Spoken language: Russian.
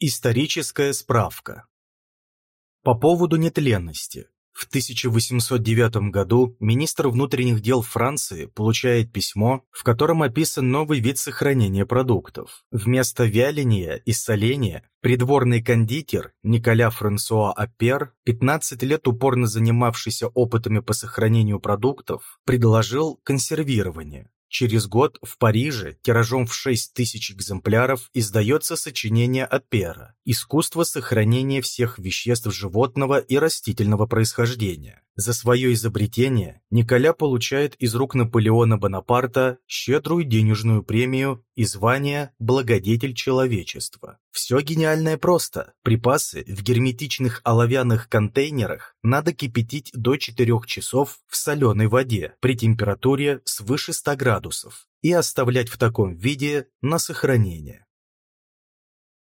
Историческая справка. По поводу нетленности. В 1809 году министр внутренних дел Франции получает письмо, в котором описан новый вид сохранения продуктов. Вместо вяления и соления придворный кондитер Николя Франсуа Апер, 15 лет упорно занимавшийся опытами по сохранению продуктов, предложил консервирование. Через год в Париже тиражом в 6 тысяч экземпляров издается сочинение Апера «Искусство сохранения всех веществ животного и растительного происхождения». За свое изобретение Николя получает из рук Наполеона Бонапарта щедрую денежную премию и звание «Благодетель человечества». Все гениальное просто. Припасы в герметичных оловянных контейнерах надо кипятить до 4 часов в соленой воде при температуре свыше 100 градусов и оставлять в таком виде на сохранение.